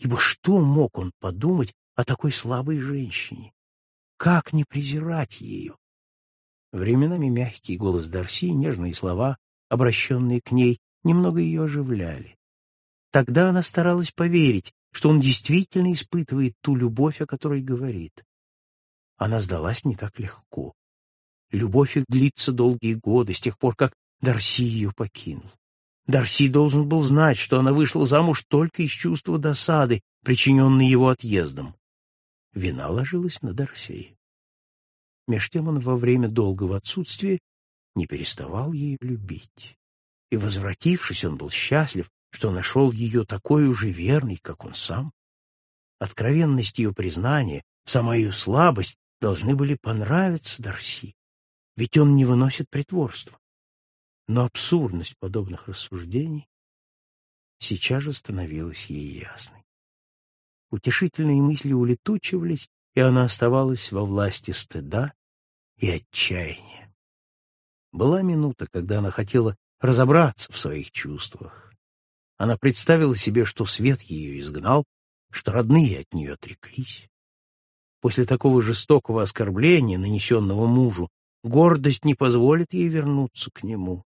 ибо что мог он подумать о такой слабой женщине? Как не презирать ее? Временами мягкий голос Дарси, нежные слова, обращенные к ней, немного ее оживляли. Тогда она старалась поверить, что он действительно испытывает ту любовь, о которой говорит. Она сдалась не так легко. Любовь их длится долгие годы, с тех пор, как Дарси ее покинул. Дарси должен был знать, что она вышла замуж только из чувства досады, причиненной его отъездом. Вина ложилась на Дарси. Меж тем он во время долгого отсутствия не переставал ее любить. И, возвратившись, он был счастлив, что нашел ее такой уже верной, как он сам. Откровенность ее признания, сама ее слабость должны были понравиться Дарси, ведь он не выносит притворства. Но абсурдность подобных рассуждений сейчас же становилась ей ясной. Утешительные мысли улетучивались, и она оставалась во власти стыда и отчаяния. Была минута, когда она хотела разобраться в своих чувствах. Она представила себе, что свет ее изгнал, что родные от нее отреклись. После такого жестокого оскорбления, нанесенного мужу, гордость не позволит ей вернуться к нему.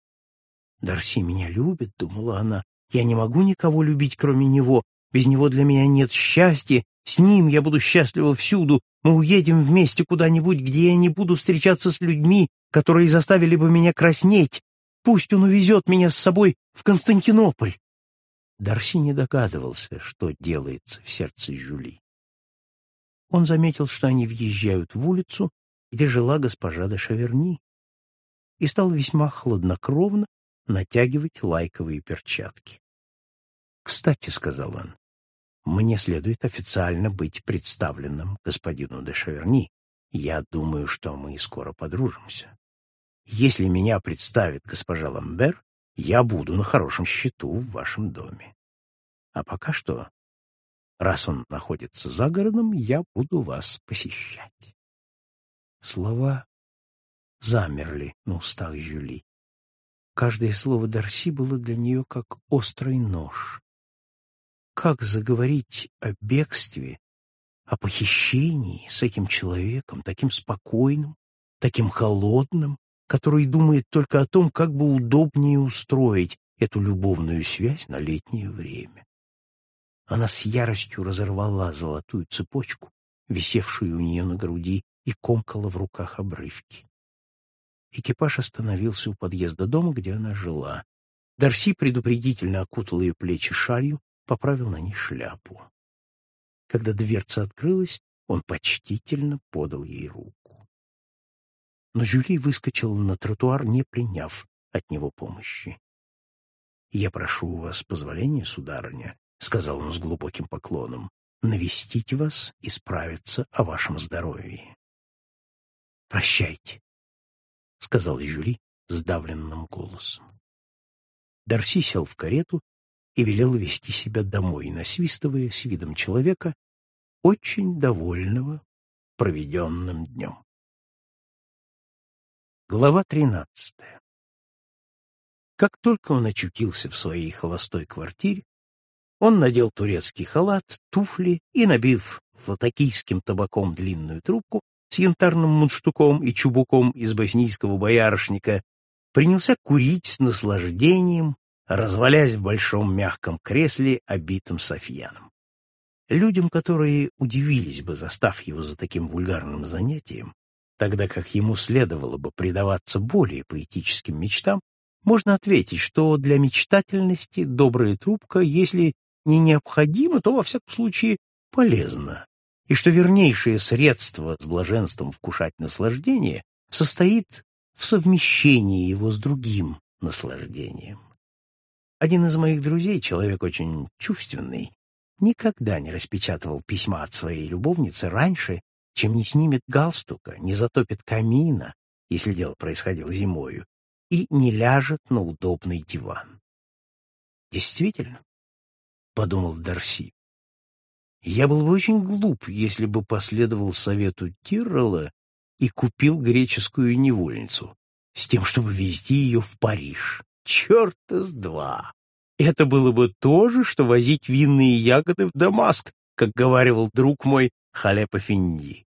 «Дарси меня любит», — думала она, — «я не могу никого любить, кроме него. Без него для меня нет счастья, с ним я буду счастлива всюду. Мы уедем вместе куда-нибудь, где я не буду встречаться с людьми, которые заставили бы меня краснеть. Пусть он увезет меня с собой в Константинополь». Дарси не догадывался, что делается в сердце Жюли. Он заметил, что они въезжают в улицу, где жила госпожа де Шаверни, и стал весьма хладнокровно натягивать лайковые перчатки. «Кстати», — сказал он, — «мне следует официально быть представленным господину де Шаверни. Я думаю, что мы скоро подружимся. Если меня представит госпожа Ламбер, я буду на хорошем счету в вашем доме. А пока что, раз он находится за городом, я буду вас посещать». Слова замерли на устах Жюли. Каждое слово Дарси было для нее как острый нож. Как заговорить о бегстве, о похищении с этим человеком, таким спокойным, таким холодным, который думает только о том, как бы удобнее устроить эту любовную связь на летнее время. Она с яростью разорвала золотую цепочку, висевшую у нее на груди, и комкала в руках обрывки. Экипаж остановился у подъезда дома, где она жила. Дарси предупредительно окутал ее плечи шалью, поправил на ней шляпу. Когда дверца открылась, он почтительно подал ей руку. Но Жюли выскочила на тротуар, не приняв от него помощи. «Я прошу у вас позволения, сударыня», — сказал он с глубоким поклоном, — «навестить вас и справиться о вашем здоровье». «Прощайте», — сказал Жюли сдавленным голосом. Дарси сел в карету и велел вести себя домой, насвистывая с видом человека, очень довольного проведенным днем. Глава тринадцатая Как только он очутился в своей холостой квартире, он надел турецкий халат, туфли и, набив латакийским табаком длинную трубку, с янтарным мундштуком и чубуком из боснийского боярышника, принялся курить с наслаждением, развалясь в большом мягком кресле, обитом софьяном. Людям, которые удивились бы, застав его за таким вульгарным занятием, тогда как ему следовало бы предаваться более поэтическим мечтам, можно ответить, что для мечтательности добрая трубка, если не необходима, то, во всяком случае, полезна и что вернейшее средство с блаженством вкушать наслаждение состоит в совмещении его с другим наслаждением. Один из моих друзей, человек очень чувственный, никогда не распечатывал письма от своей любовницы раньше, чем не снимет галстука, не затопит камина, если дело происходило зимою, и не ляжет на удобный диван. Действительно, — подумал Дарси, я был бы очень глуп, если бы последовал совету Тиррелла и купил греческую невольницу с тем, чтобы везти ее в Париж. Черта с два! Это было бы то же, что возить винные ягоды в Дамаск, как говаривал друг мой Халепа Финди.